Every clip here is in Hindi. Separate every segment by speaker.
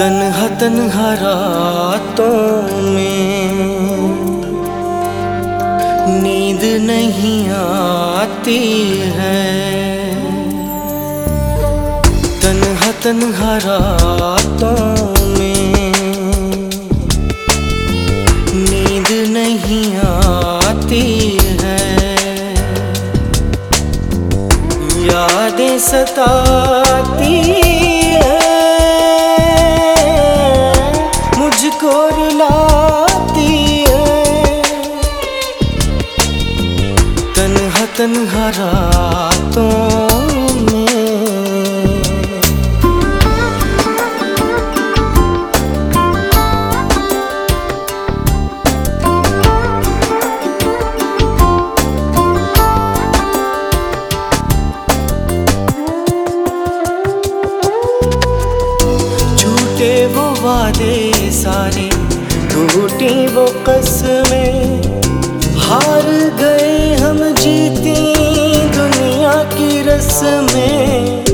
Speaker 1: तन्हा तन्हा रातों में नींद नहीं आती है। तन्हा तन्हा रातों में नींद नहीं आती है। यादें सताती तन्हा रातों वो वादे सारे टूटी वो कसमें। हार गए रस्में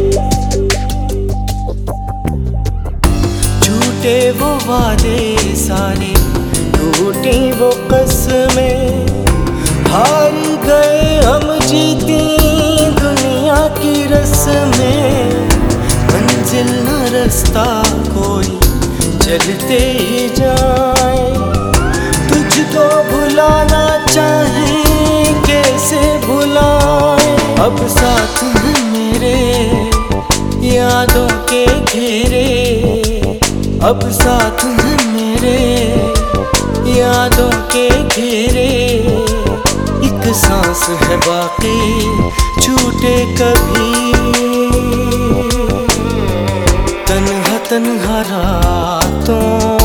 Speaker 1: झूठे वो वादे सारे टूटी वो कसमें। हार गए हम जीती दुनिया की रस्में। मंजिल न रास्ता कोई, चलते ही जाए। तुझको भुलाना चाहे, कैसे भुलाए? अब साथ अब साथ हैं मेरे, यादों के घेरे। एक सांस है बाकी, छूटे कभी। तन्हा तन्हा रातों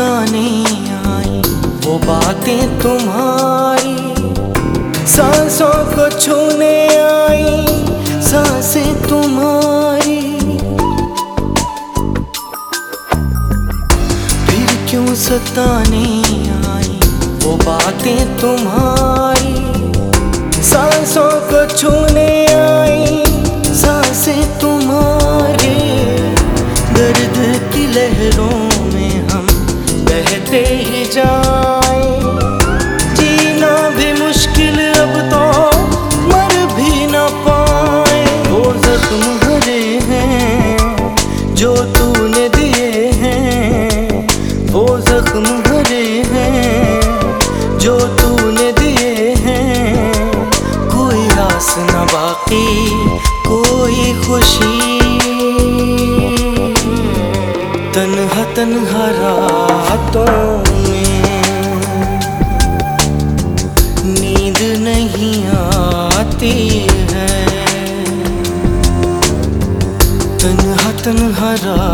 Speaker 1: सताने आई, वो बातें तुम्हारी। सांसों को छूने आई, साँसें तुम्हारी। फिर क्यों सताने आई, वो बातें तुम्हारी। सांसों को छूने आई, साँसें तुम्हारी। दर्द की लहरों बहते ही तन्हा रातों नींद नहीं आती है। तन हतन रातों